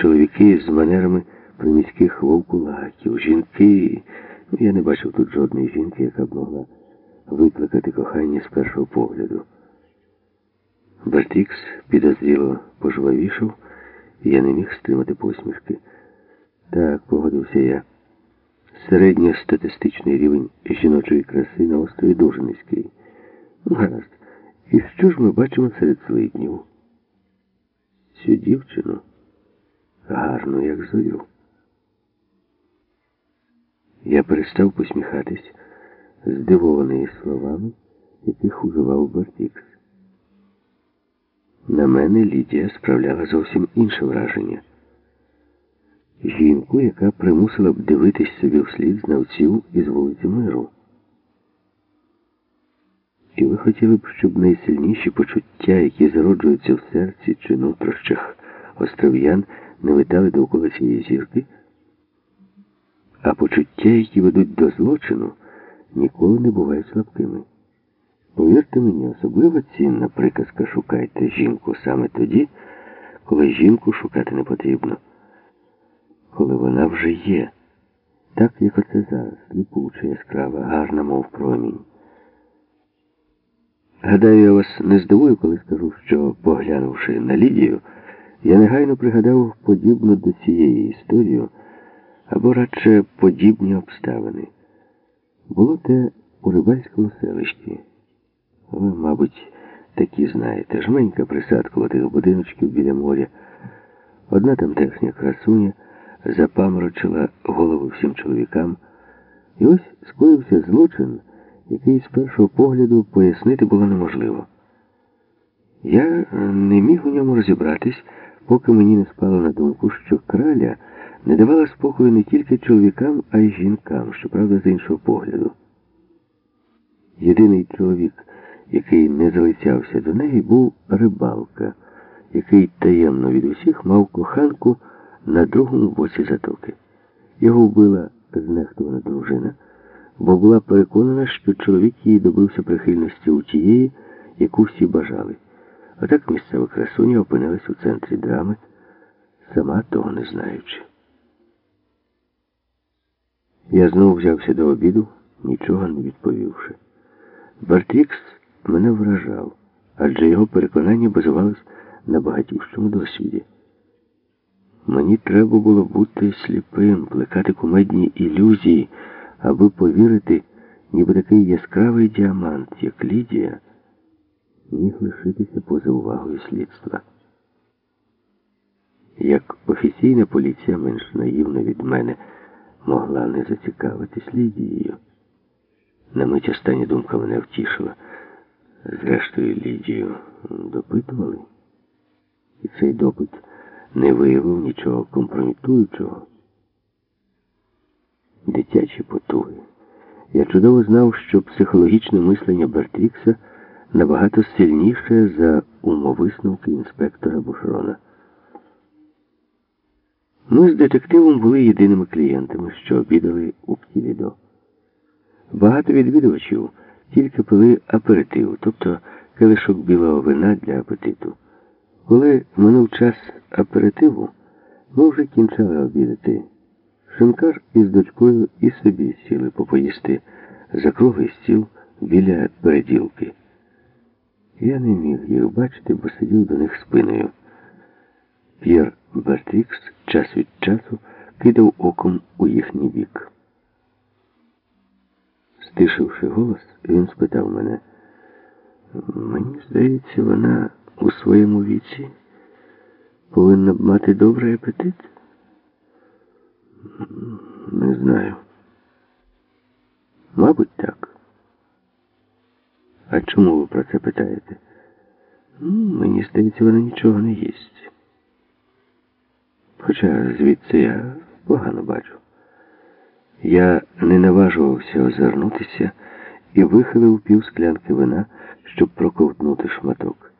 чоловіки з манерами приміських вовкулаків, жінки. Ну, Я не бачив тут жодної жінки, яка б могла викликати кохання з першого погляду. Бертікс підозріло пожвавішав, і я не міг стримати посмішки. Так, погодився я. Середньостатистичний рівень жіночої краси на острові дуже низький. Ну, гаразд. І що ж ми бачимо серед злиднів? Цю дівчину гарну, як зорю. Я перестав посміхатись, здивований словами, яких уживав Бартікс. На мене Лідія справляла зовсім інше враження. Жінку, яка примусила б дивитись собі вслід знавців із вулиці Миру. І ви хотіли б, щоб найсильніші почуття, які зароджуються в серці чи нутрощах остров'ян, не витали довкола цієї зірки, а почуття, які ведуть до злочину, ніколи не бувають слабкими. Повірте мені, особливо цінна приказка шукайте жінку саме тоді, коли жінку шукати не потрібно, коли вона вже є, так як оце зараз, ліпуча, яскрава, гарна, мов промінь. Гадаю, я вас не здивую, коли скажу, що, поглянувши на Лідію, я негайно пригадав подібну до цієї історії, або радше подібні обставини. Було те у рибальському селищі. Ви, мабуть, такі знаєте. Жменька присадкова тих будиночків біля моря. Одна тамтешня красуня запаморочила голову всім чоловікам. І ось скоївся злочин, який з першого погляду пояснити було неможливо. Я не міг у ньому розібратись, поки мені не спало на думку, що краля не давала спокою не тільки чоловікам, а й жінкам, щоправда, з іншого погляду. Єдиний чоловік, який не залицявся до неї, був рибалка, який таємно від усіх мав коханку на другому боці затоки. Його вбила знехтувана дружина, бо була переконана, що чоловік її добився прихильності у тієї, яку всі бажали. А так місцева красуня опинилась у центрі драми, сама того не знаючи. Я знову взявся до обіду, нічого не відповівши. Бартрікс мене вражав, адже його переконання базувалось на багатющому досвіді. Мені треба було бути сліпим, плекати кумедні ілюзії, аби повірити, ніби такий яскравий діамант, як Лідія, міг лишитися поза увагою слідства. Як офіційна поліція менш наївна від мене могла не зацікавитись Лідією. На мить остання думка мене втішила. Зрештою, Лідію допитували, і цей допит не виявив нічого компрометуючого. Дитячі потуги. Я чудово знав, що психологічне мислення Бертрікса набагато сильніше за умовисновки інспектора Бушрона. Ми з детективом були єдиними клієнтами, що обідали у Птілідо. Багато відвідувачів тільки пили аперитив, тобто келишок білого вина для апетиту. Коли минув час аперитиву, ми вже кінчали обідати. Шинкар із дочкою і собі сіли попоїсти за круглий стіл біля переділки. Я не міг їх бачити, бо сидів до них спиною. П'єр Бертрікс час від часу кидав оком у їхній бік. Стишивши голос, він спитав мене, мені здається, вона у своєму віці повинна б мати добрий апетит? Не знаю. Мабуть, так. А чому ви про це питаєте? Мені здається, вона нічого не їсть. Хоча звідси я погано бачу. Я не наважувався озирнутися і вихилив пів склянки вина, щоб проковтнути шматок.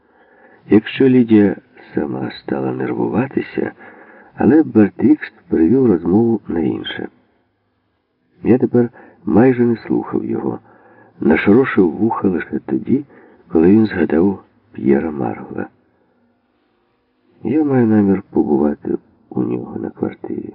Якщо Лідія сама стала нервуватися, але Бертрікс перевів розмову на інше. Я тепер майже не слухав його, нашорошив вуха лише тоді, коли він згадав П'єра Маргла. Я маю намір побувати у нього. на квартирі.